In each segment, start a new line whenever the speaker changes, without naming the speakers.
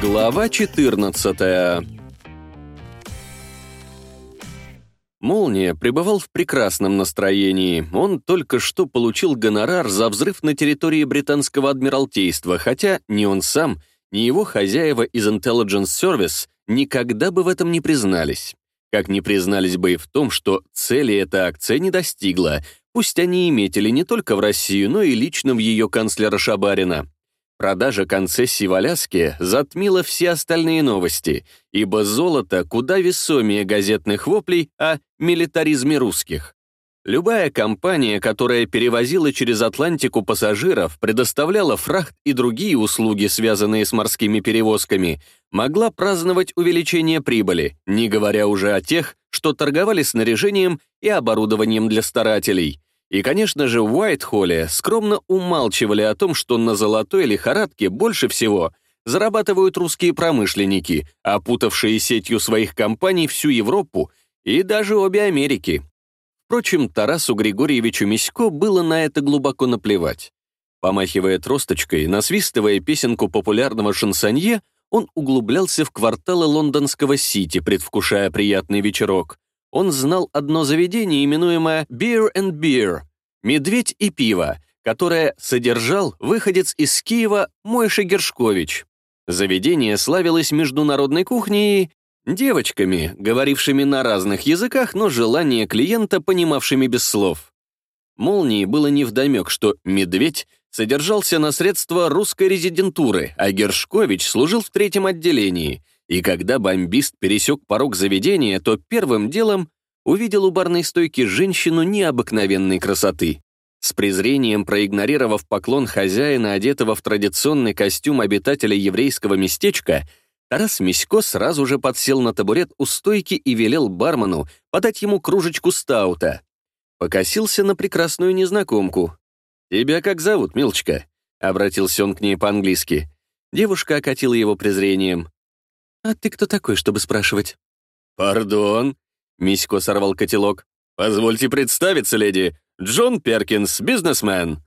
Глава 14 Молния пребывал в прекрасном настроении. Он только что получил гонорар за взрыв на территории британского адмиралтейства, хотя ни он сам, ни его хозяева из Intelligence Service никогда бы в этом не признались. Как не признались бы и в том, что цели эта акция не достигла, пусть они и метили не только в Россию, но и лично в ее канцлера Шабарина. Продажа концессий в Аляске затмила все остальные новости, ибо золото куда весомее газетных воплей о милитаризме русских. Любая компания, которая перевозила через Атлантику пассажиров, предоставляла фрахт и другие услуги, связанные с морскими перевозками, могла праздновать увеличение прибыли, не говоря уже о тех, что торговали снаряжением и оборудованием для старателей. И, конечно же, в Уайтхолле скромно умалчивали о том, что на золотой лихорадке больше всего зарабатывают русские промышленники, опутавшие сетью своих компаний всю Европу и даже обе Америки. Впрочем, Тарасу Григорьевичу Мисько было на это глубоко наплевать. Помахивая тросточкой, насвистывая песенку популярного шансонье, он углублялся в кварталы лондонского Сити, предвкушая приятный вечерок. Он знал одно заведение, именуемое «Beer and Beer» — «Медведь и пиво», которое содержал выходец из Киева Мойша Гершкович. Заведение славилось международной кухней и девочками, говорившими на разных языках, но желание клиента, понимавшими без слов. Молнии было невдомек, что «Медведь» содержался на средства русской резидентуры, а Гершкович служил в третьем отделении — и когда бомбист пересек порог заведения, то первым делом увидел у барной стойки женщину необыкновенной красоты. С презрением проигнорировав поклон хозяина, одетого в традиционный костюм обитателя еврейского местечка, Тарас Мисько сразу же подсел на табурет у стойки и велел бармену подать ему кружечку стаута. Покосился на прекрасную незнакомку. «Тебя как зовут, милочка?» — обратился он к ней по-английски. Девушка окатила его презрением. «А ты кто такой, чтобы спрашивать?» «Пардон», — Мисько сорвал котелок. «Позвольте представиться, леди. Джон Перкинс, бизнесмен».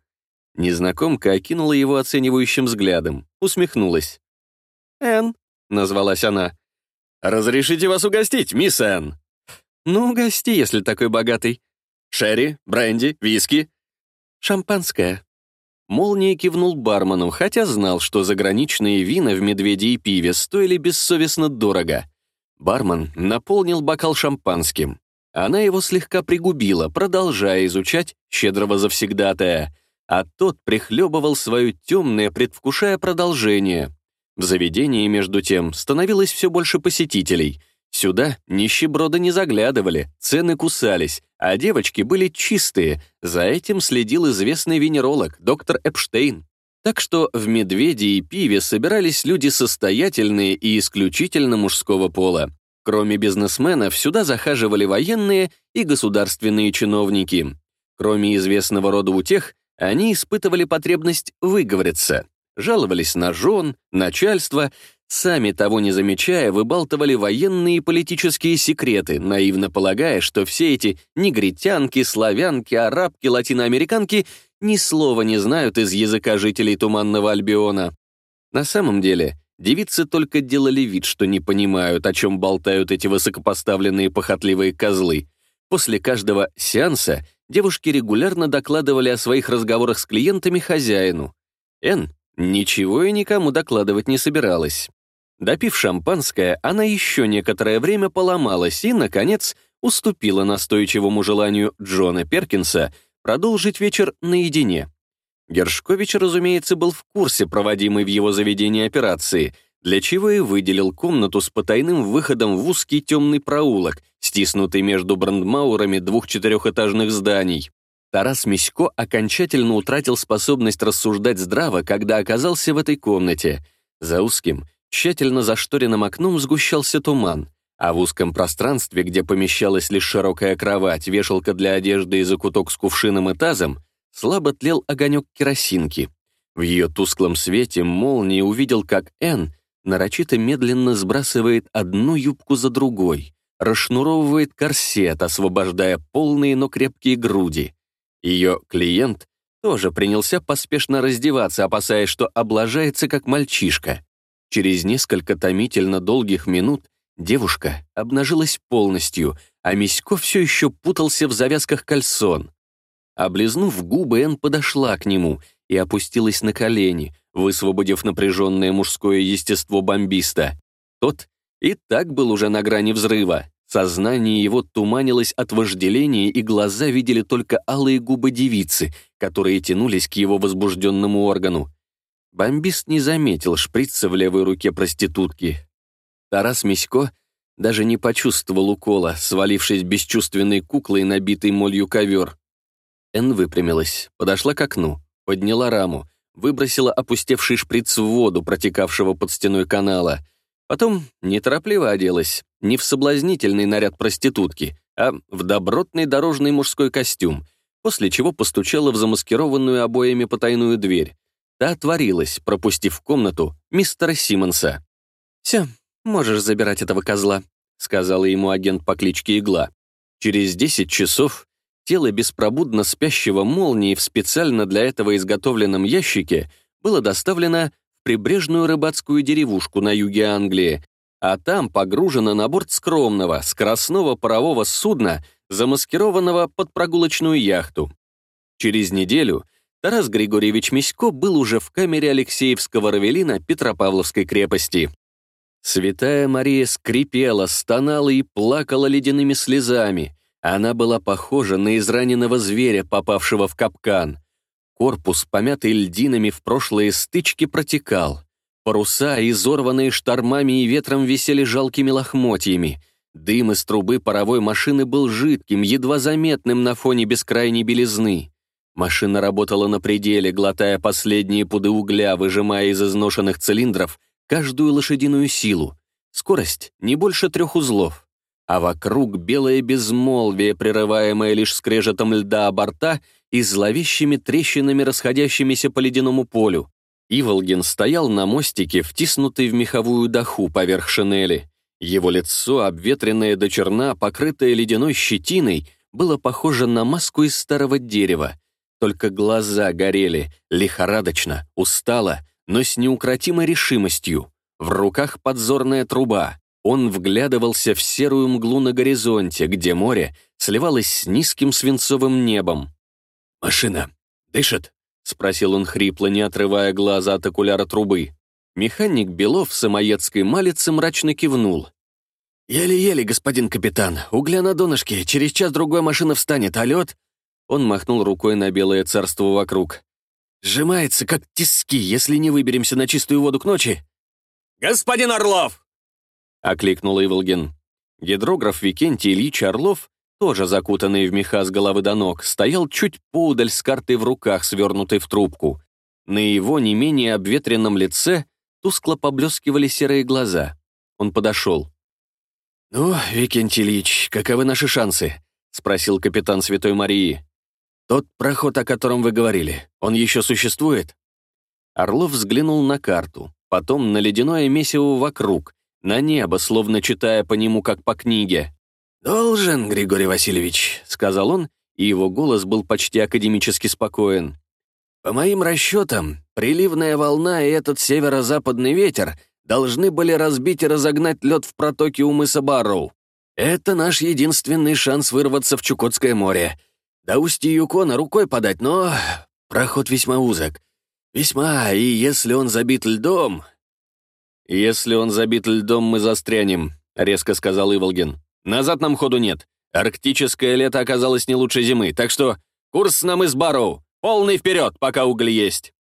Незнакомка окинула его оценивающим взглядом, усмехнулась. «Энн», — назвалась она. «Разрешите вас угостить, мисс Энн?» «Ну, угости, если такой богатый». «Шерри, бренди, виски?» «Шампанское», Молния кивнул бармену, хотя знал, что заграничные вина в «Медведе» и пиве стоили бессовестно дорого. Бармен наполнил бокал шампанским. Она его слегка пригубила, продолжая изучать щедрого завсегдатая, а тот прихлебывал свое темное, предвкушая продолжение. В заведении, между тем, становилось все больше посетителей — Сюда нищеброды не заглядывали, цены кусались, а девочки были чистые. За этим следил известный венеролог, доктор Эпштейн. Так что в «Медведе» и «Пиве» собирались люди состоятельные и исключительно мужского пола. Кроме бизнесменов, сюда захаживали военные и государственные чиновники. Кроме известного рода утех, они испытывали потребность выговориться. Жаловались на жен, начальство Сами того не замечая, выбалтывали военные и политические секреты, наивно полагая, что все эти негритянки, славянки, арабки, латиноамериканки ни слова не знают из языка жителей Туманного Альбиона. На самом деле, девицы только делали вид, что не понимают, о чем болтают эти высокопоставленные похотливые козлы. После каждого сеанса девушки регулярно докладывали о своих разговорах с клиентами хозяину. Н ничего и никому докладывать не собиралась. Допив шампанское, она еще некоторое время поломалась и, наконец, уступила настойчивому желанию Джона Перкинса продолжить вечер наедине. Гершкович, разумеется, был в курсе проводимой в его заведении операции, для чего и выделил комнату с потайным выходом в узкий темный проулок, стиснутый между брандмаурами двух четырехэтажных зданий. Тарас Мисько окончательно утратил способность рассуждать здраво, когда оказался в этой комнате. За узким, тщательно зашторенным окном сгущался туман, а в узком пространстве, где помещалась лишь широкая кровать, вешалка для одежды и закуток с кувшином и тазом, слабо тлел огонек керосинки. В ее тусклом свете молнии увидел, как Энн нарочито медленно сбрасывает одну юбку за другой, расшнуровывает корсет, освобождая полные, но крепкие груди. Ее клиент тоже принялся поспешно раздеваться, опасаясь, что облажается как мальчишка. Через несколько томительно долгих минут девушка обнажилась полностью, а Мисько все еще путался в завязках кальсон. Облизнув губы, Энн подошла к нему и опустилась на колени, высвободив напряженное мужское естество бомбиста. Тот и так был уже на грани взрыва. Сознание его туманилось от вожделения, и глаза видели только алые губы девицы, которые тянулись к его возбужденному органу. Бомбист не заметил шприца в левой руке проститутки. Тарас Мисько даже не почувствовал укола, свалившись бесчувственной куклой, набитой молью ковер. Эн выпрямилась, подошла к окну, подняла раму, выбросила опустевший шприц в воду, протекавшего под стеной канала. Потом неторопливо оделась, не в соблазнительный наряд проститутки, а в добротный дорожный мужской костюм, после чего постучала в замаскированную обоями потайную дверь. Та отворилась, пропустив в комнату мистера Симмонса. «Все, можешь забирать этого козла», — сказала ему агент по кличке Игла. Через 10 часов тело беспробудно спящего молнии в специально для этого изготовленном ящике было доставлено в прибрежную рыбацкую деревушку на юге Англии, а там погружено на борт скромного, скоростного парового судна, замаскированного под прогулочную яхту. Через неделю Тарас Григорьевич Мисько был уже в камере Алексеевского равелина Петропавловской крепости. Святая Мария скрипела, стонала и плакала ледяными слезами. Она была похожа на израненного зверя, попавшего в капкан. Корпус, помятый льдинами в прошлые стычки, протекал. Паруса, изорванные штормами и ветром, висели жалкими лохмотьями. Дым из трубы паровой машины был жидким, едва заметным на фоне бескрайней белизны. Машина работала на пределе, глотая последние пуды угля, выжимая из изношенных цилиндров каждую лошадиную силу. Скорость не больше трех узлов. А вокруг белое безмолвие, прерываемое лишь скрежетом льда борта и зловещими трещинами, расходящимися по ледяному полю. Иволгин стоял на мостике, втиснутый в меховую доху поверх шинели. Его лицо, обветренное до черна, покрытое ледяной щетиной, было похоже на маску из старого дерева. Только глаза горели, лихорадочно, устало, но с неукротимой решимостью. В руках подзорная труба. Он вглядывался в серую мглу на горизонте, где море сливалось с низким свинцовым небом. «Машина дышит?» — спросил он хрипло, не отрывая глаза от окуляра трубы. Механик Белов в самоедской малице мрачно кивнул. «Еле-еле, господин капитан. Угля на донышке. Через час-другой машина встанет, а лед...» Он махнул рукой на белое царство вокруг. «Сжимается, как тиски, если не выберемся на чистую воду к ночи».
«Господин Орлов!»
— окликнул Иволгин. Гидрограф Викентий Ильич Орлов, тоже закутанный в меха с головы до ног, стоял чуть поудаль с картой в руках, свернутой в трубку. На его не менее обветренном лице тускло поблескивали серые глаза. Он подошел. «Ну, Викентий Ильич, каковы наши шансы?» — спросил капитан Святой Марии. «Тот проход, о котором вы говорили, он еще существует?» Орлов взглянул на карту, потом на ледяное месиво вокруг, на небо, словно читая по нему, как по книге. «Должен, Григорий Васильевич», — сказал он, и его голос был почти академически спокоен. «По моим расчетам, приливная волна и этот северо-западный ветер должны были разбить и разогнать лед в протоке у мыса Барроу. Это наш единственный шанс вырваться в Чукотское море. До устья Юкона рукой подать, но проход весьма узок. Весьма, и если он забит льдом... «Если он забит льдом, мы застрянем», — резко сказал Иволгин. «Назад нам ходу нет. Арктическое лето оказалось не лучше зимы, так что курс нам из Барроу. Полный вперед, пока уголь есть».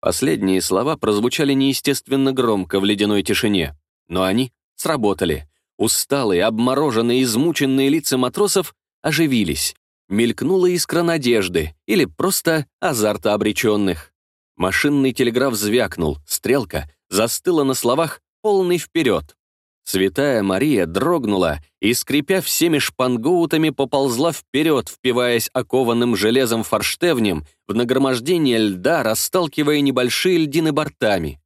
Последние слова прозвучали неестественно громко в ледяной тишине, но они сработали. Усталые, обмороженные, измученные лица матросов оживились. Мелькнула искра надежды или просто азарта обреченных. Машинный телеграф звякнул, стрелка застыла на словах «полный вперед». Святая Мария дрогнула и, скрипя всеми шпангоутами, поползла вперед, впиваясь окованным железом форштевнем в нагромождение льда, расталкивая небольшие льдины бортами.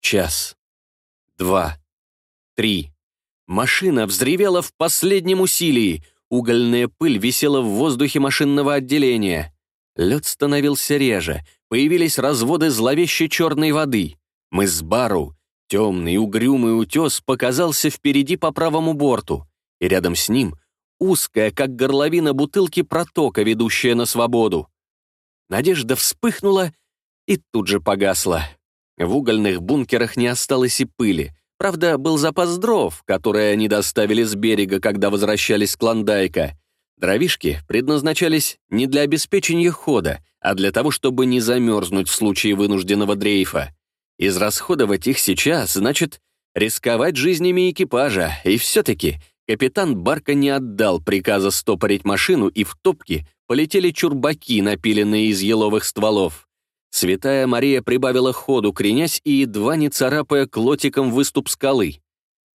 Час. Два. Три. Машина взревела в последнем усилии. Угольная пыль висела в воздухе машинного отделения. Лед становился реже, появились разводы зловещей черной воды. Мы с Бару, темный угрюмый утес, показался впереди по правому борту, и рядом с ним узкая, как горловина бутылки, протока, ведущая на свободу. Надежда вспыхнула и тут же погасла. В угольных бункерах не осталось и пыли. Правда, был запас дров, которые они доставили с берега, когда возвращались с Клондайка. Дровишки предназначались не для обеспечения хода, а для того, чтобы не замерзнуть в случае вынужденного дрейфа. Израсходовать их сейчас значит рисковать жизнями экипажа, и все-таки капитан Барка не отдал приказа стопорить машину, и в топке полетели чурбаки, напиленные из еловых стволов. Святая Мария прибавила ходу, кренясь и едва не царапая клотиком выступ скалы.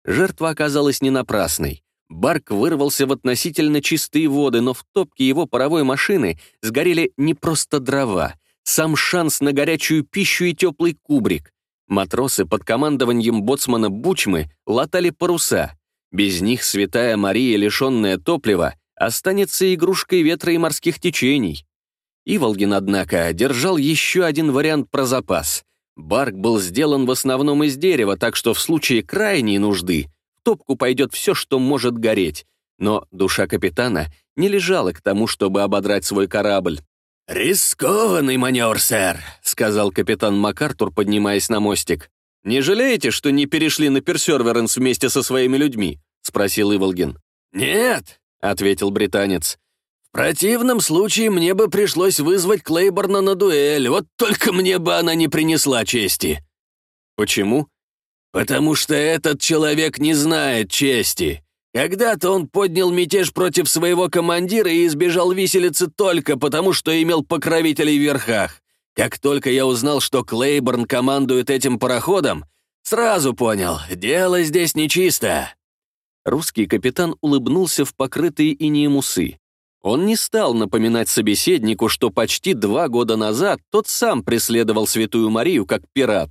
Жертва оказалась не напрасной. Барк вырвался в относительно чистые воды, но в топке его паровой машины сгорели не просто дрова, сам шанс на горячую пищу и теплый кубрик. Матросы под командованием боцмана Бучмы латали паруса. Без них святая Мария, лишенная топлива, останется игрушкой ветра и морских течений. Иволгин, однако, держал еще один вариант про запас. Барк был сделан в основном из дерева, так что в случае крайней нужды в топку пойдет все, что может гореть. Но душа капитана не лежала к тому, чтобы ободрать свой корабль.
«Рискованный маневр, сэр», — сказал капитан МакАртур, поднимаясь на мостик.
«Не жалеете, что не перешли на Персерверенс вместе со своими людьми?» — спросил Иволгин.
«Нет», —
ответил британец.
Противном случае мне бы пришлось вызвать Клейборна на дуэль, вот только мне бы она не принесла чести».
«Почему?»
«Потому что этот человек не знает чести. Когда-то он поднял мятеж против своего командира и избежал виселицы только потому, что имел покровителей в верхах. Как только я узнал, что Клейборн командует этим пароходом, сразу понял, дело здесь нечисто».
Русский капитан улыбнулся в покрытые инеем усы. Он не стал напоминать собеседнику, что почти два года назад тот сам преследовал Святую Марию как пират.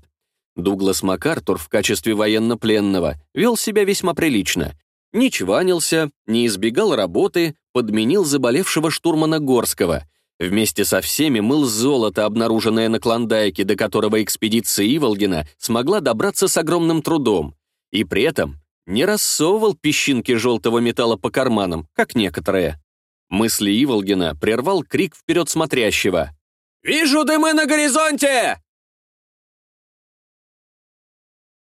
Дуглас МакАртур в качестве военнопленного вел себя весьма прилично. Не чванился, не избегал работы, подменил заболевшего штурмана Горского. Вместе со всеми мыл золото, обнаруженное на Клондайке, до которого экспедиция Иволгина смогла добраться с огромным трудом. И при этом не рассовывал песчинки желтого металла по карманам, как некоторые. Мысли Иволгина прервал крик вперед смотрящего.
«Вижу дымы на горизонте!»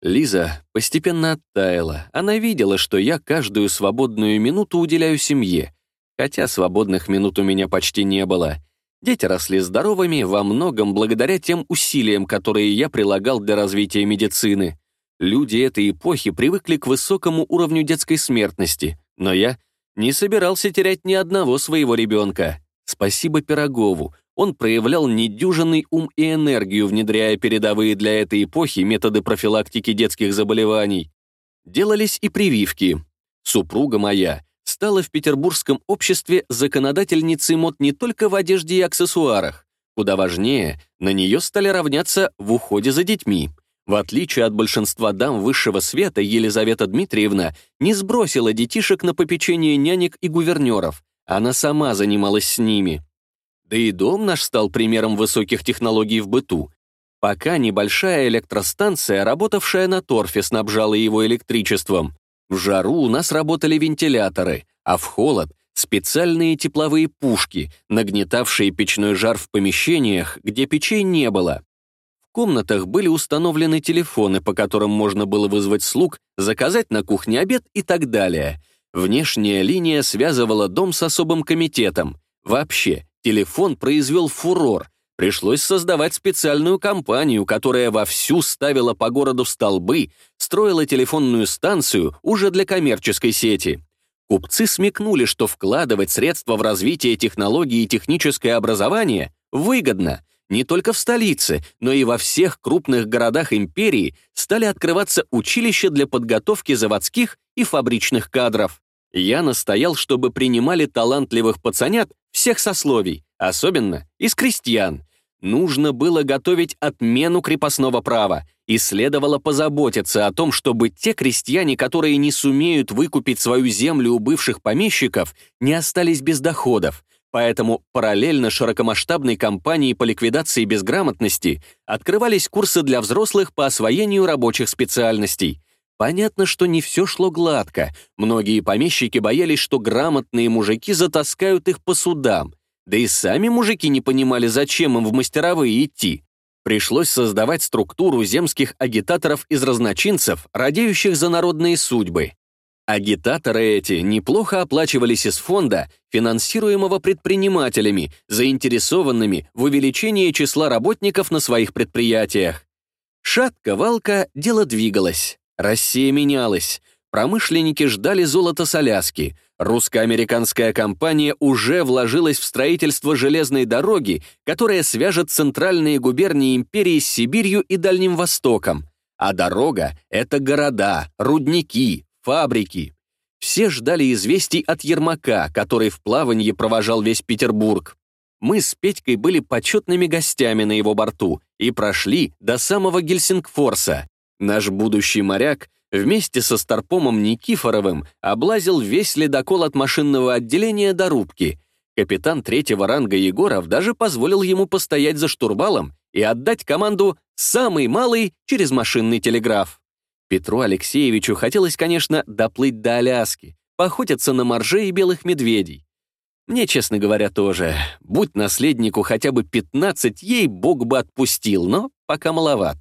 Лиза постепенно оттаяла. Она видела, что я каждую свободную минуту уделяю семье, хотя свободных минут у меня почти не было. Дети росли здоровыми во многом благодаря тем усилиям, которые я прилагал для развития медицины. Люди этой эпохи привыкли к высокому уровню детской смертности, но я не собирался терять ни одного своего ребенка. Спасибо Пирогову. Он проявлял недюжинный ум и энергию, внедряя передовые для этой эпохи методы профилактики детских заболеваний. Делались и прививки. Супруга моя стала в петербургском обществе законодательницей мод не только в одежде и аксессуарах. Куда важнее, на нее стали равняться в уходе за детьми. В отличие от большинства дам высшего света, Елизавета Дмитриевна не сбросила детишек на попечение нянек и гувернеров. Она сама занималась с ними. Да и дом наш стал примером высоких технологий в быту. Пока небольшая электростанция, работавшая на торфе, снабжала его электричеством. В жару у нас работали вентиляторы, а в холод — специальные тепловые пушки, нагнетавшие печной жар в помещениях, где печей не было. Комнатах были установлены телефоны, по которым можно было вызвать слуг, заказать на кухне обед и так далее. Внешняя линия связывала дом с особым комитетом. Вообще, телефон произвел фурор. Пришлось создавать специальную компанию, которая вовсю ставила по городу столбы, строила телефонную станцию уже для коммерческой сети. Купцы смекнули, что вкладывать средства в развитие технологий и техническое образование выгодно — не только в столице, но и во всех крупных городах империи стали открываться училища для подготовки заводских и фабричных кадров. Я настоял, чтобы принимали талантливых пацанят всех сословий, особенно из крестьян. Нужно было готовить отмену крепостного права, и следовало позаботиться о том, чтобы те крестьяне, которые не сумеют выкупить свою землю у бывших помещиков, не остались без доходов, Поэтому параллельно широкомасштабной кампании по ликвидации безграмотности открывались курсы для взрослых по освоению рабочих специальностей. Понятно, что не все шло гладко. Многие помещики боялись, что грамотные мужики затаскают их по судам. Да и сами мужики не понимали, зачем им в мастеровые идти. Пришлось создавать структуру земских агитаторов из разночинцев, радеющих за народные судьбы. Агитаторы эти неплохо оплачивались из фонда, финансируемого предпринимателями, заинтересованными в увеличении числа работников на своих предприятиях. Шатко-валко дело двигалось. Россия менялась. Промышленники ждали золота с Аляски. Русско-американская компания уже вложилась в строительство железной дороги, которая свяжет центральные губернии империи с Сибирью и Дальним Востоком. А дорога — это города, рудники, фабрики. Все ждали известий от Ермака, который в плаванье провожал весь Петербург. Мы с Петькой были почетными гостями на его борту и прошли до самого Гельсингфорса. Наш будущий моряк вместе со Старпомом Никифоровым облазил весь ледокол от машинного отделения до рубки. Капитан третьего ранга Егоров даже позволил ему постоять за штурвалом и отдать команду «самый малый» через машинный телеграф. Петру Алексеевичу хотелось, конечно, доплыть до Аляски, поохотиться на моржей и белых медведей. Мне, честно говоря, тоже. Будь наследнику хотя бы 15, ей бог бы отпустил, но пока маловат.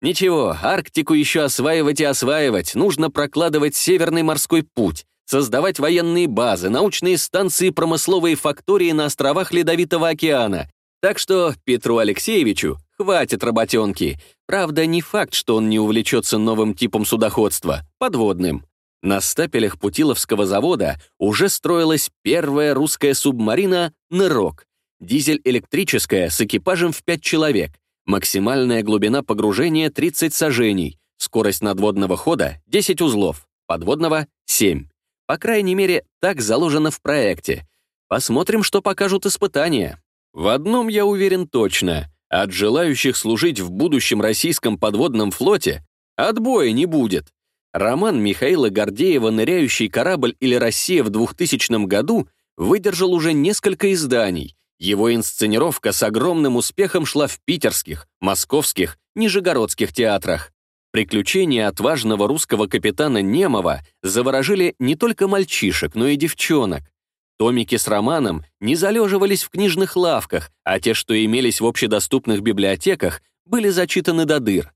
Ничего, Арктику еще осваивать и осваивать, нужно прокладывать Северный морской путь, создавать военные базы, научные станции, промысловые фактории на островах Ледовитого океана. Так что Петру Алексеевичу хватит работенки. Правда, не факт, что он не увлечется новым типом судоходства, подводным. На стапелях Путиловского завода уже строилась первая русская субмарина «Нырок», дизель-электрическая с экипажем в 5 человек, Максимальная глубина погружения 30 сажений, скорость надводного хода 10 узлов, подводного 7. По крайней мере, так заложено в проекте. Посмотрим, что покажут испытания. В одном я уверен точно. От желающих служить в будущем российском подводном флоте отбоя не будет. Роман Михаила Гордеева «Ныряющий корабль» или «Россия» в 2000 году выдержал уже несколько изданий, его инсценировка с огромным успехом шла в питерских, московских, нижегородских театрах. Приключения отважного русского капитана Немова заворожили не только мальчишек, но и девчонок. Томики с романом не залеживались в книжных лавках, а те, что имелись в общедоступных библиотеках, были зачитаны до дыр.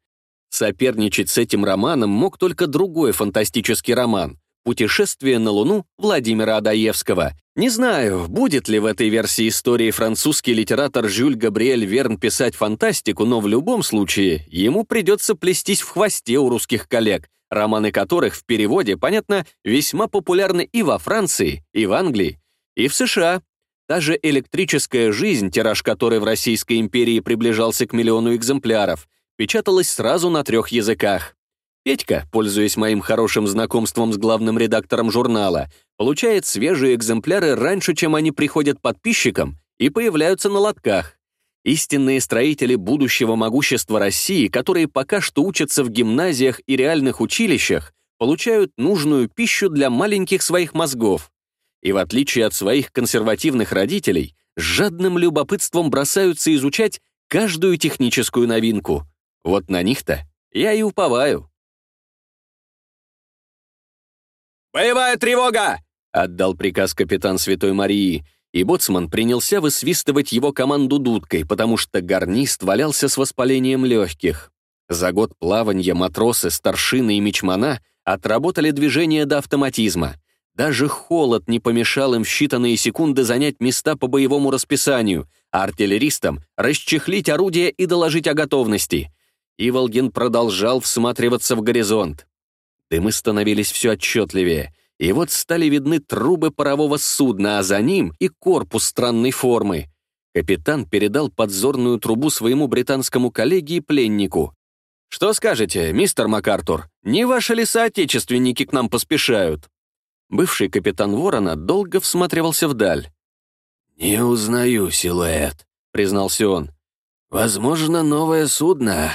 Соперничать с этим романом мог только другой фантастический роман «Путешествие на Луну» Владимира Адаевского. Не знаю, будет ли в этой версии истории французский литератор Жюль Габриэль Верн писать фантастику, но в любом случае ему придется плестись в хвосте у русских коллег, романы которых в переводе, понятно, весьма популярны и во Франции, и в Англии, и в США. Та же «Электрическая жизнь», тираж которой в Российской империи приближался к миллиону экземпляров, печаталась сразу на трех языках. Петька, пользуясь моим хорошим знакомством с главным редактором журнала, получает свежие экземпляры раньше, чем они приходят подписчикам и появляются на лотках. Истинные строители будущего могущества России, которые пока что учатся в гимназиях и реальных училищах, получают нужную пищу для маленьких своих мозгов. И в отличие от своих консервативных родителей, с жадным любопытством бросаются изучать каждую техническую новинку. Вот на них-то я и уповаю.
«Боевая тревога!» — отдал приказ капитан Святой Марии, и боцман принялся высвистывать его команду дудкой, потому что гарнист валялся с воспалением легких. За год плавания матросы, старшины и мичмана отработали движение до автоматизма. Даже холод не помешал им в считанные секунды занять места по боевому расписанию, а артиллеристам расчехлить орудия и доложить о готовности. Иволгин продолжал всматриваться в горизонт. Дымы становились все отчетливее, и вот стали видны трубы парового судна, а за ним и корпус странной формы. Капитан передал подзорную трубу своему британскому коллеге и пленнику. «Что скажете, мистер МакАртур, не ваши ли соотечественники к нам поспешают?» Бывший капитан Ворона долго всматривался вдаль.
«Не узнаю силуэт», — признался он. «Возможно, новое судно.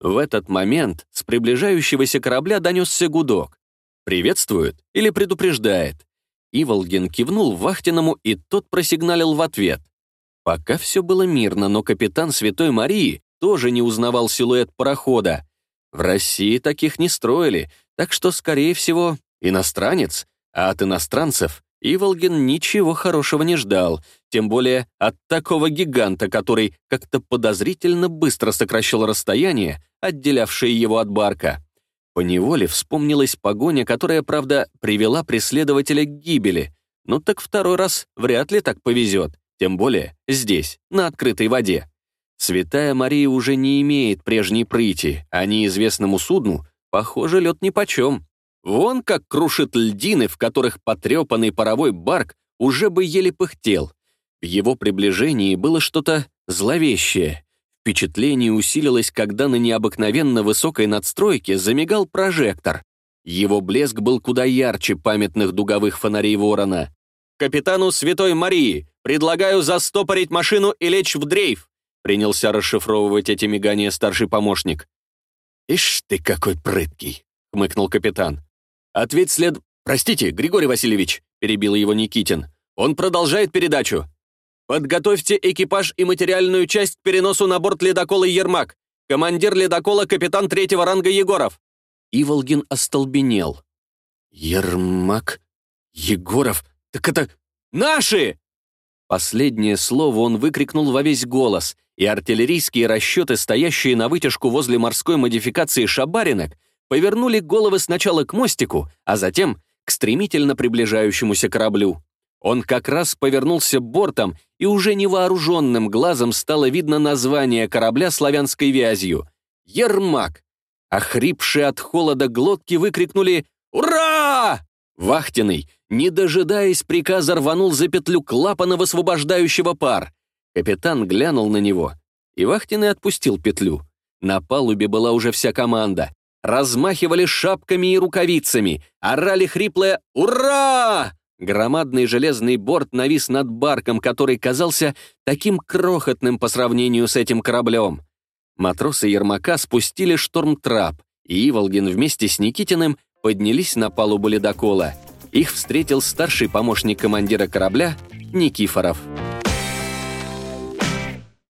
В этот момент с приближающегося корабля донесся гудок. Приветствует или предупреждает. Иволгин кивнул Вахтиному, и тот просигналил в ответ. Пока все было мирно, но капитан Святой Марии тоже не узнавал силуэт парохода. В России таких не строили, так что, скорее всего, иностранец, а от иностранцев Иволгин ничего хорошего не ждал, тем более от такого гиганта, который как-то подозрительно быстро сокращал расстояние, отделявшее его от барка. Поневоле вспомнилась погоня, которая, правда, привела преследователя к гибели. Ну так второй раз вряд ли так повезет, тем более здесь, на открытой воде. Святая Мария уже не имеет прежней прыти, а неизвестному судну, похоже, лед нипочем. Вон как крушит льдины, в которых потрепанный паровой барк уже бы еле пыхтел. В его приближении было что-то зловещее. Впечатление усилилось, когда на необыкновенно высокой надстройке замигал прожектор. Его блеск был куда ярче памятных дуговых фонарей ворона. «Капитану Святой Марии! Предлагаю застопорить машину и лечь в дрейф!» принялся расшифровывать эти мигания старший помощник.
«Ишь ты какой прыткий!» — хмыкнул капитан.
«Ответь след...» «Простите, Григорий Васильевич», — перебил его Никитин. «Он продолжает передачу. Подготовьте экипаж и материальную часть к переносу на борт ледокола «Ермак». Командир ледокола капитан третьего ранга Егоров». Иволгин остолбенел.
«Ермак? Егоров? Так это наши!»
Последнее слово он выкрикнул во весь голос, и артиллерийские расчеты, стоящие на вытяжку возле морской модификации «Шабаринок», повернули головы сначала к мостику, а затем к стремительно приближающемуся кораблю. Он как раз повернулся бортом, и уже невооруженным глазом стало видно название корабля славянской вязью — «Ермак». Охрипшие от холода глотки выкрикнули «Ура!». Вахтенный, не дожидаясь приказа, рванул за петлю клапана, высвобождающего пар. Капитан глянул на него, и Вахтенный отпустил петлю. На палубе была уже вся команда размахивали шапками и рукавицами, орали хриплое «Ура!». Громадный железный борт навис над барком, который казался таким крохотным по сравнению с этим кораблем. Матросы Ермака спустили штормтрап, и Иволгин вместе с Никитиным поднялись на палубу ледокола. Их встретил старший помощник командира корабля Никифоров.